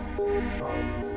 Um,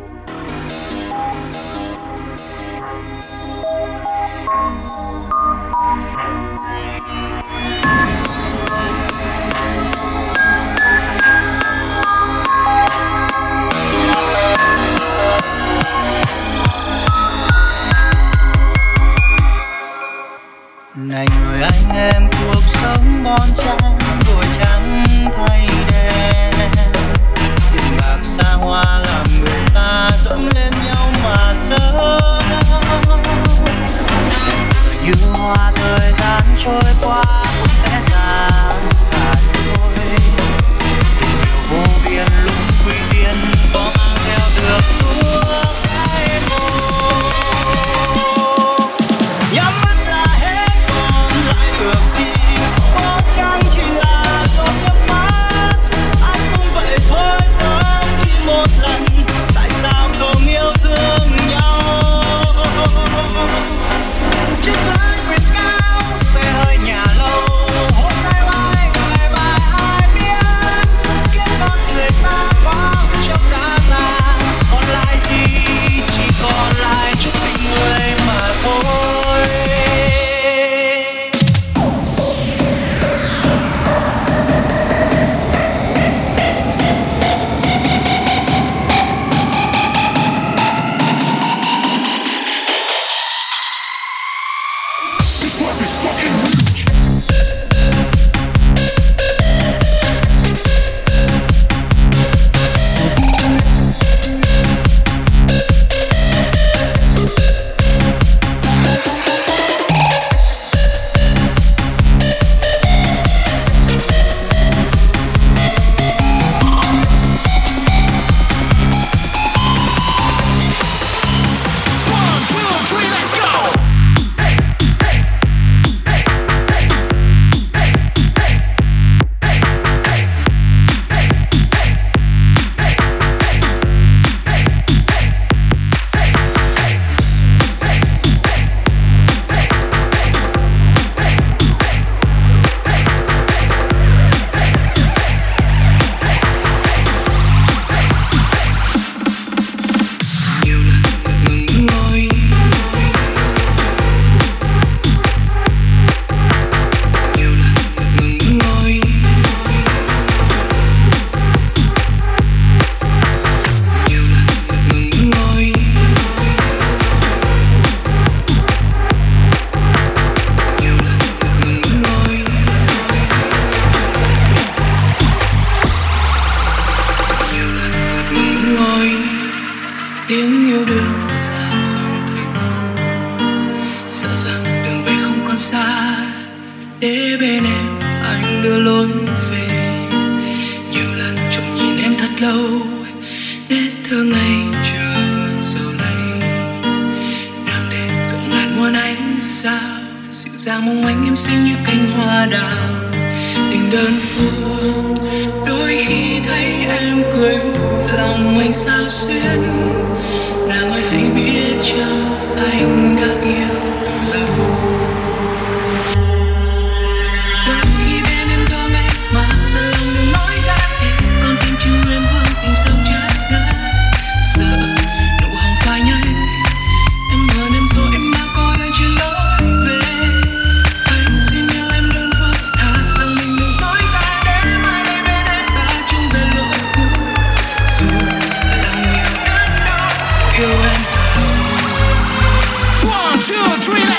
two, three.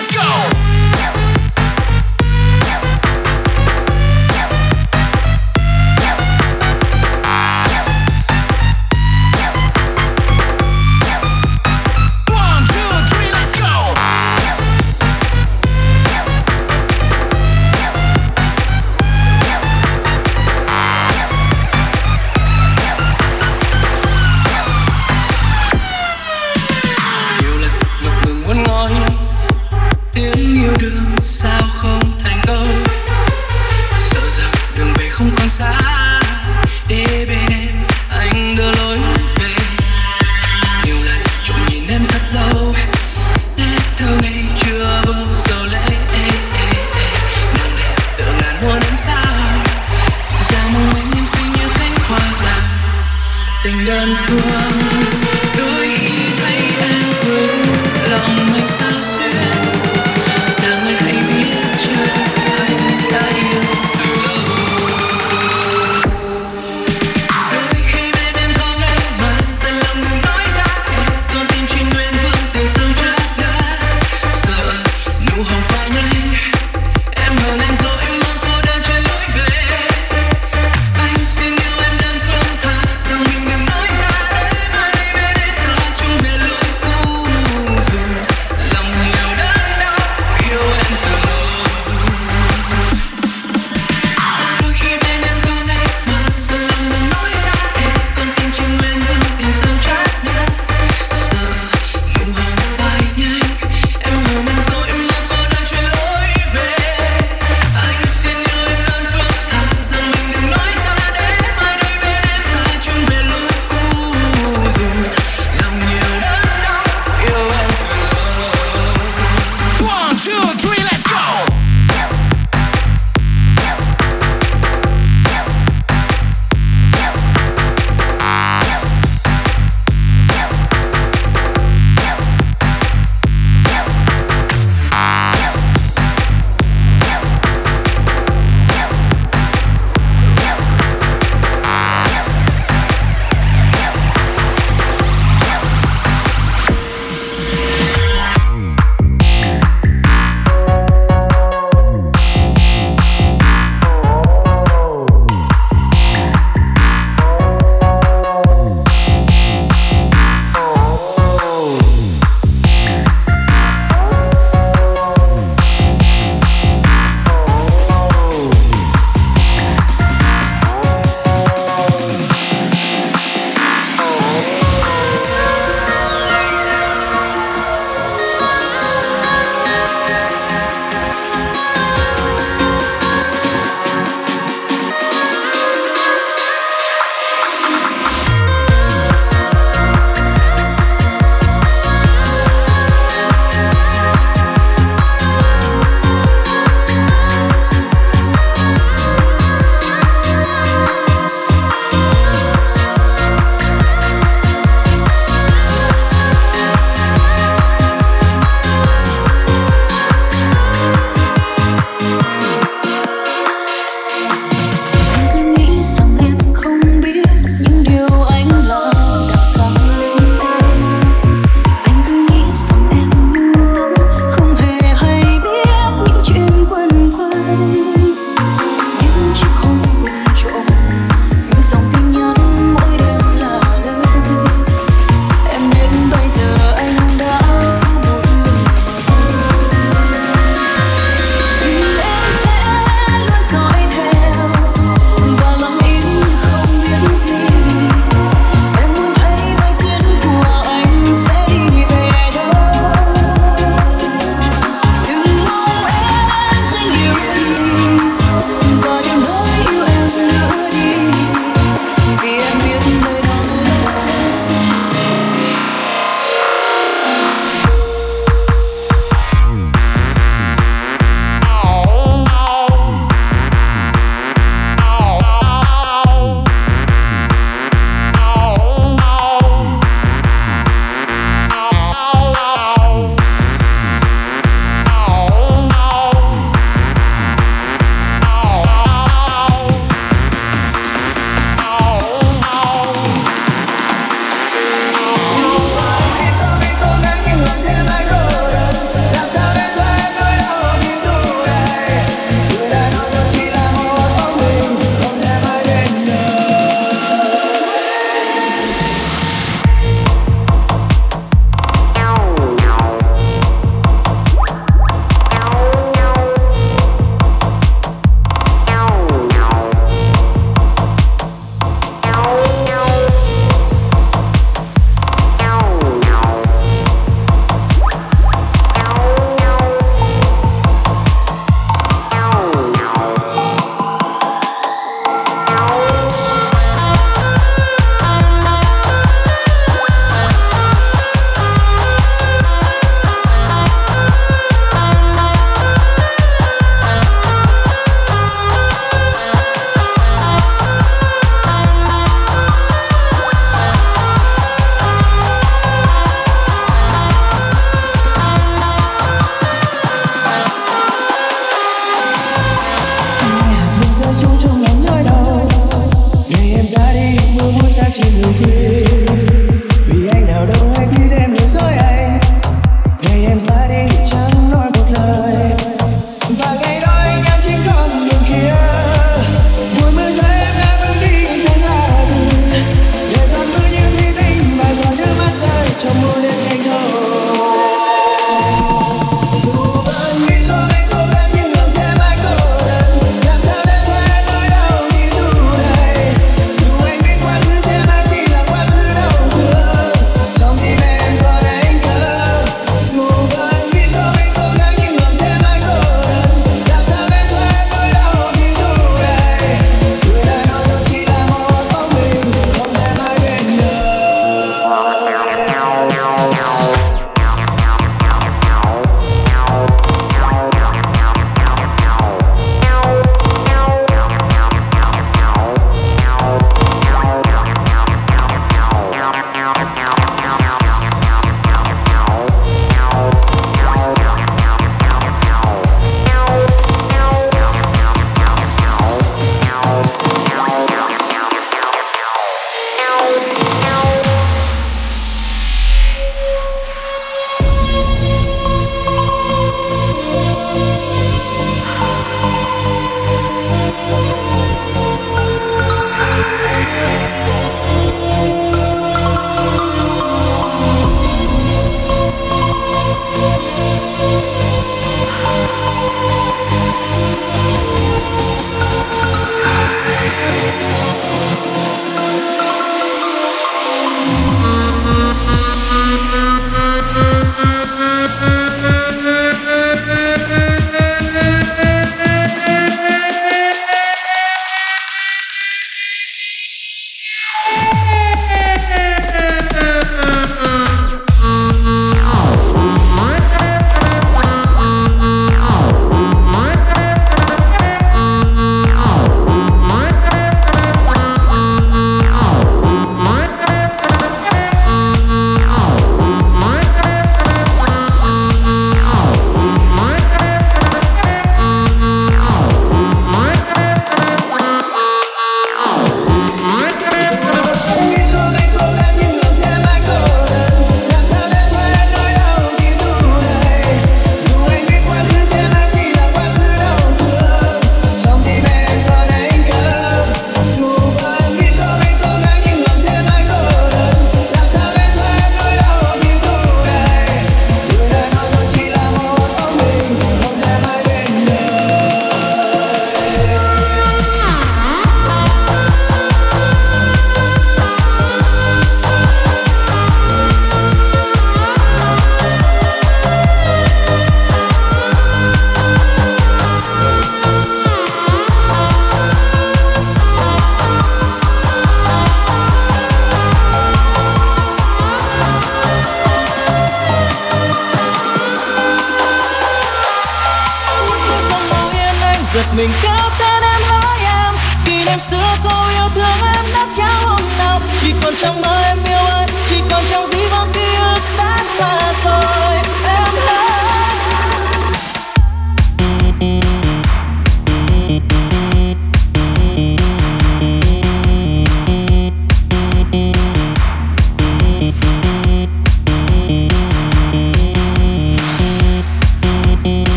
two, three.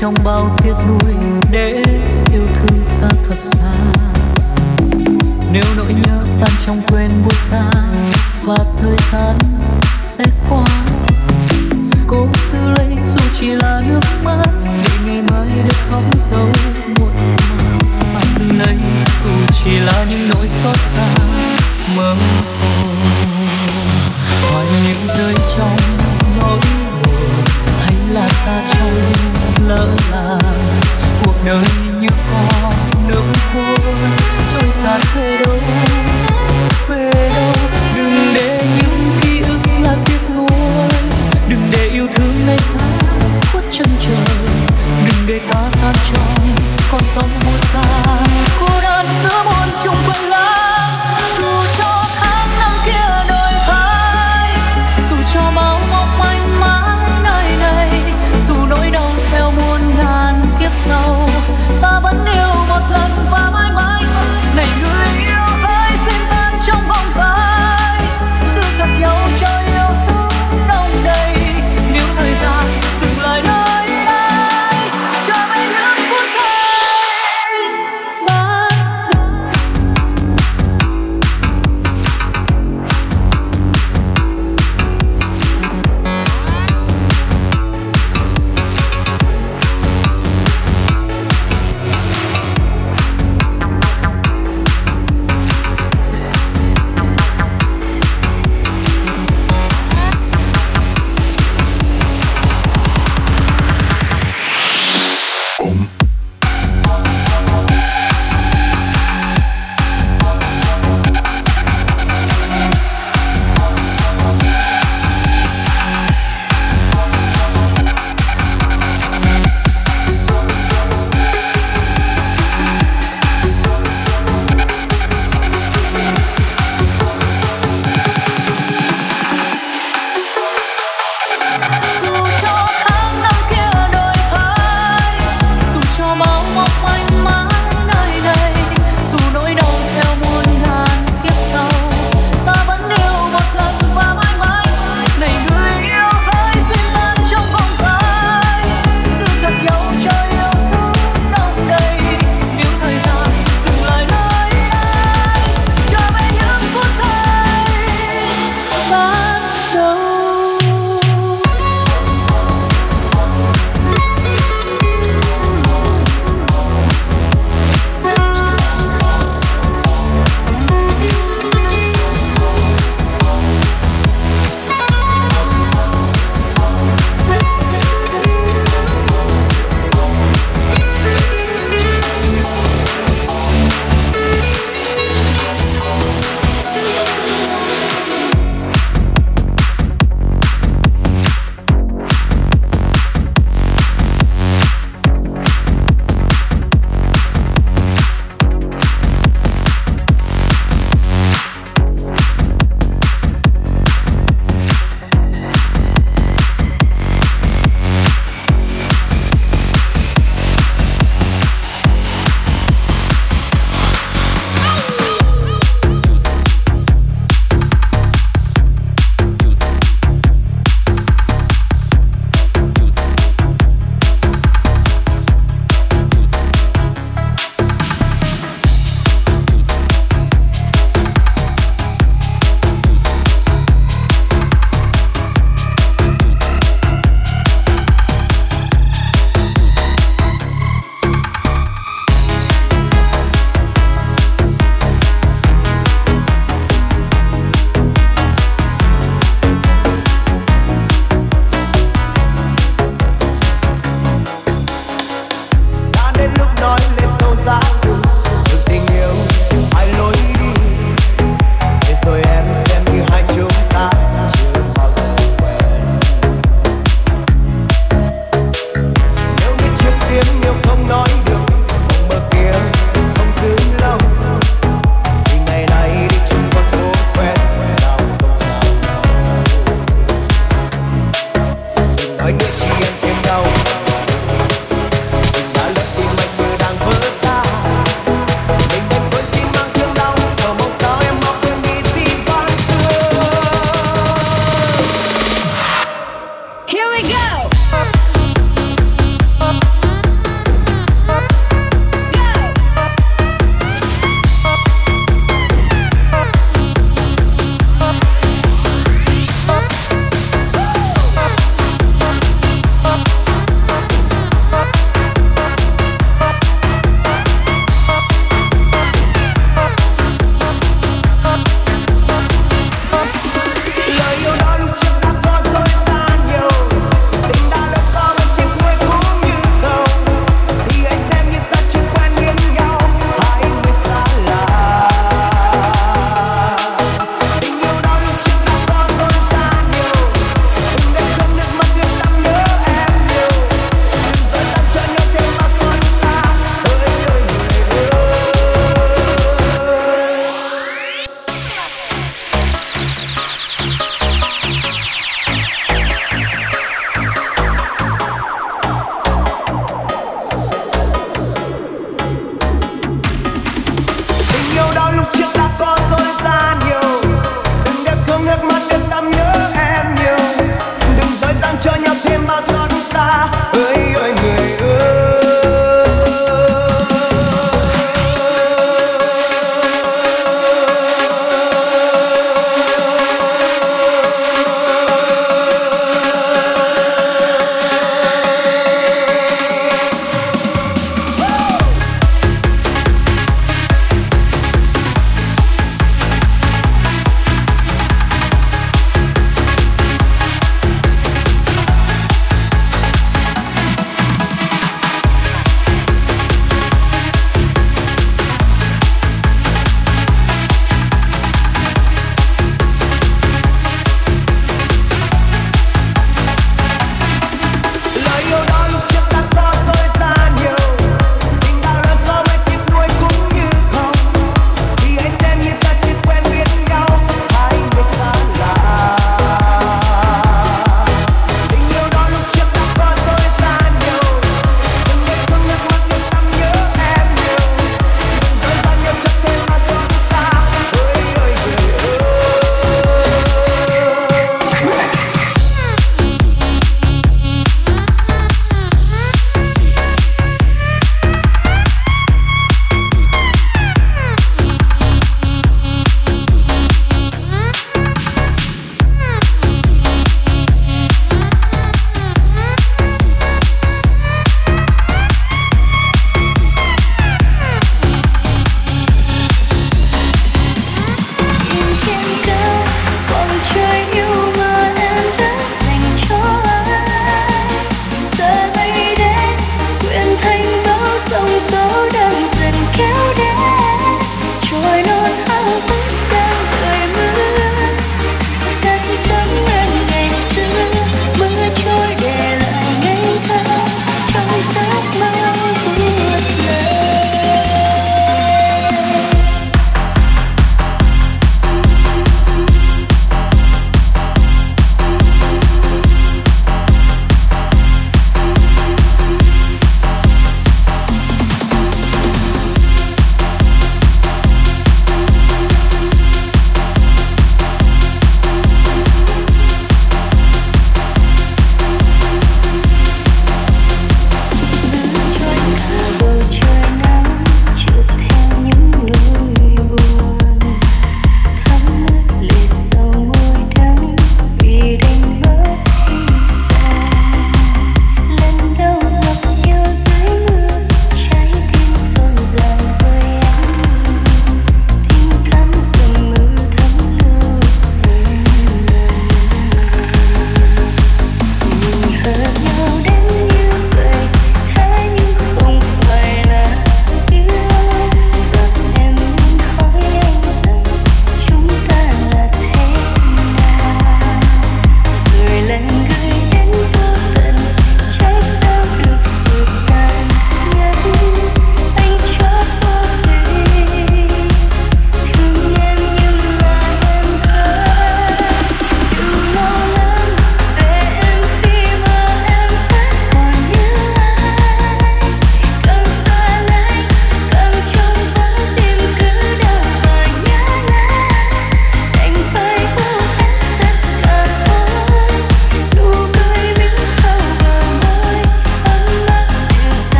trong bao tiếc nuối để yêu thương xa thật xa. Nếu nỗi nhớ tan trong quên buốt xa và thời gian sẽ qua cố giữ lấy dù chỉ là nước mắt để ngày mai được khóc dấu muộn màng. Và giữ lấy dù chỉ là những nỗi xót xa mơ hồ. Ngoài những rơi trong nỗi buồn hay là ta trong lỡ làng. Cuộc đời như con nước khô trôi sạt về đâu? Về đâu? Đừng để những ký ức là tiếc nuối. Đừng để yêu thương nay xa khuất chân trời. Đừng để ta tan trong con sóng muôn xa